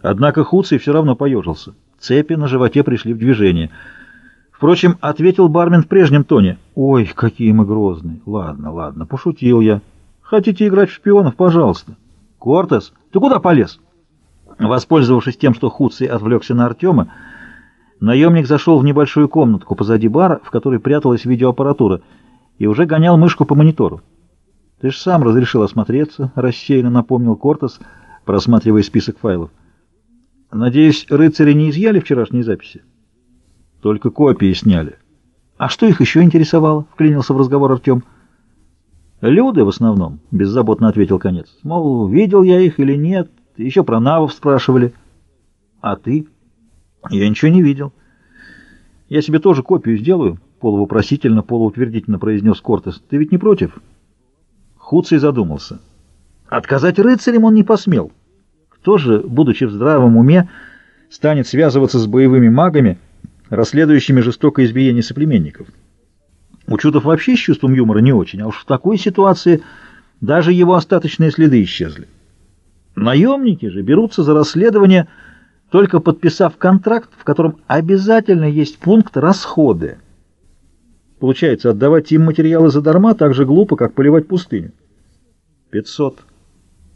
Однако Хуций все равно поежился. Цепи на животе пришли в движение. Впрочем, ответил бармен в прежнем тоне. «Ой, какие мы грозные! Ладно, ладно, пошутил я. Хотите играть в шпионов? Пожалуйста». «Кортес, ты куда полез?» Воспользовавшись тем, что Хуций отвлекся на Артема, наемник зашел в небольшую комнатку позади бара, в которой пряталась видеоаппаратура, и уже гонял мышку по монитору. «Ты же сам разрешил осмотреться», — рассеянно напомнил Кортес, просматривая список файлов. Надеюсь, рыцари не изъяли вчерашние записи? Только копии сняли. А что их еще интересовало? Вклинился в разговор Артем. Люди в основном, беззаботно ответил конец. Мол, видел я их или нет, еще про навов спрашивали. А ты? Я ничего не видел. Я себе тоже копию сделаю, полувопросительно, полуутвердительно произнес Кортес. Ты ведь не против? Хуций задумался. Отказать рыцарям он не посмел. Кто же, будучи в здравом уме, станет связываться с боевыми магами, расследующими жестокое избиение соплеменников? Учутов вообще с чувством юмора не очень, а уж в такой ситуации даже его остаточные следы исчезли. Наемники же берутся за расследование, только подписав контракт, в котором обязательно есть пункт «расходы». Получается, отдавать им материалы задарма так же глупо, как поливать пустыню. Пятьсот.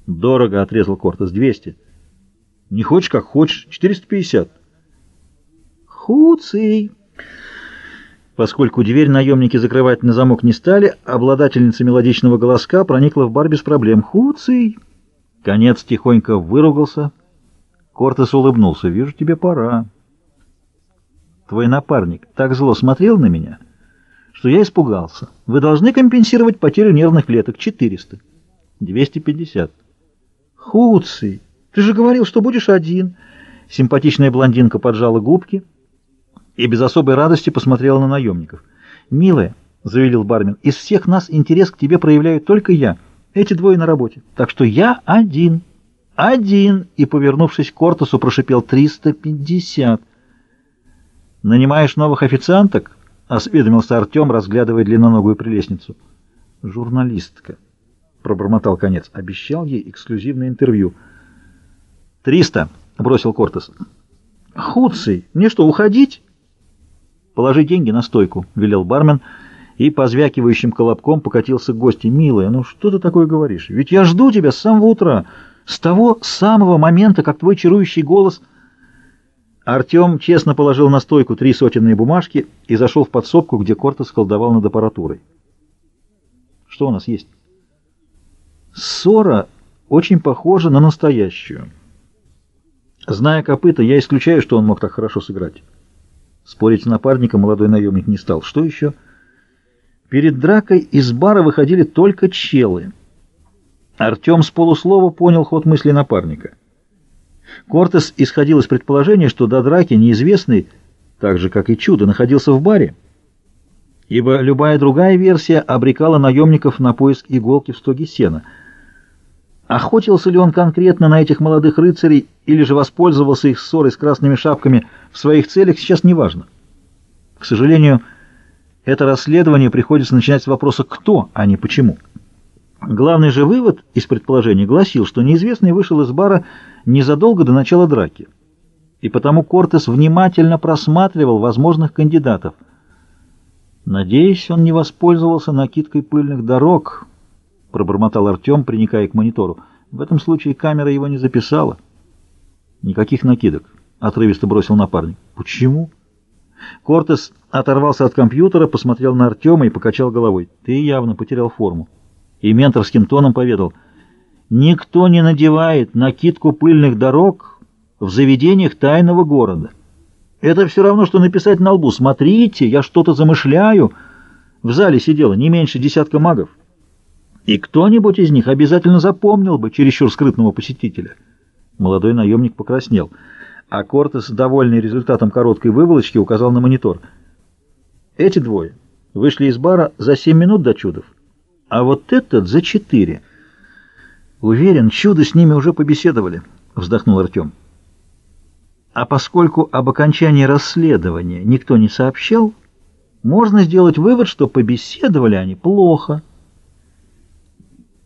Дорого, отрезал Кортес. Двести. Не хочешь, как хочешь. Четыреста пятьдесят. Хуций. Поскольку дверь наемники закрывать на замок не стали, обладательница мелодичного голоска проникла в бар без проблем. Хуций. Конец тихонько выругался. Кортес улыбнулся. Вижу, тебе пора. Твой напарник так зло смотрел на меня, что я испугался. Вы должны компенсировать потерю нервных клеток. Четыреста. Двести пятьдесят. «Хуций, ты же говорил, что будешь один!» Симпатичная блондинка поджала губки и без особой радости посмотрела на наемников. «Милая», — заявил бармен, — «из всех нас интерес к тебе проявляю только я. Эти двое на работе. Так что я один. Один!» И, повернувшись к Кортусу, прошипел «триста пятьдесят». «Нанимаешь новых официанток?» — осведомился Артем, разглядывая длинноногую прелестницу. «Журналистка». — пробормотал конец. Обещал ей эксклюзивное интервью. «Триста!» — бросил Кортес. «Хуций, мне что, уходить?» «Положи деньги на стойку», — велел бармен, и позвякивающим колобком покатился к гости. «Милая, ну что ты такое говоришь? Ведь я жду тебя с самого утра, с того самого момента, как твой чарующий голос...» Артем честно положил на стойку три сотенные бумажки и зашел в подсобку, где Кортес колдовал над аппаратурой. «Что у нас есть?» Ссора очень похожа на настоящую. Зная копыта, я исключаю, что он мог так хорошо сыграть. Спорить с напарником молодой наемник не стал. Что еще? Перед дракой из бара выходили только челы. Артем с полуслова понял ход мысли напарника. Кортес исходил из предположения, что до драки неизвестный, так же, как и чудо, находился в баре, ибо любая другая версия обрекала наемников на поиск иголки в стоге сена — Охотился ли он конкретно на этих молодых рыцарей или же воспользовался их ссорой с красными шапками в своих целях, сейчас не важно. К сожалению, это расследование приходится начинать с вопроса «кто», а не «почему». Главный же вывод из предположения гласил, что неизвестный вышел из бара незадолго до начала драки, и потому Кортес внимательно просматривал возможных кандидатов. Надеюсь, он не воспользовался накидкой пыльных дорог, — пробормотал Артем, приникая к монитору. В этом случае камера его не записала. «Никаких накидок», — отрывисто бросил напарник. «Почему?» Кортес оторвался от компьютера, посмотрел на Артема и покачал головой. «Ты явно потерял форму». И менторским тоном поведал. «Никто не надевает накидку пыльных дорог в заведениях тайного города. Это все равно, что написать на лбу. Смотрите, я что-то замышляю». В зале сидело не меньше десятка магов. И кто-нибудь из них обязательно запомнил бы чересчур скрытного посетителя. Молодой наемник покраснел, а Кортес, довольный результатом короткой выволочки, указал на монитор. Эти двое вышли из бара за семь минут до чудов, а вот этот за четыре. Уверен, чудо с ними уже побеседовали, вздохнул Артем. А поскольку об окончании расследования никто не сообщал, можно сделать вывод, что побеседовали они плохо.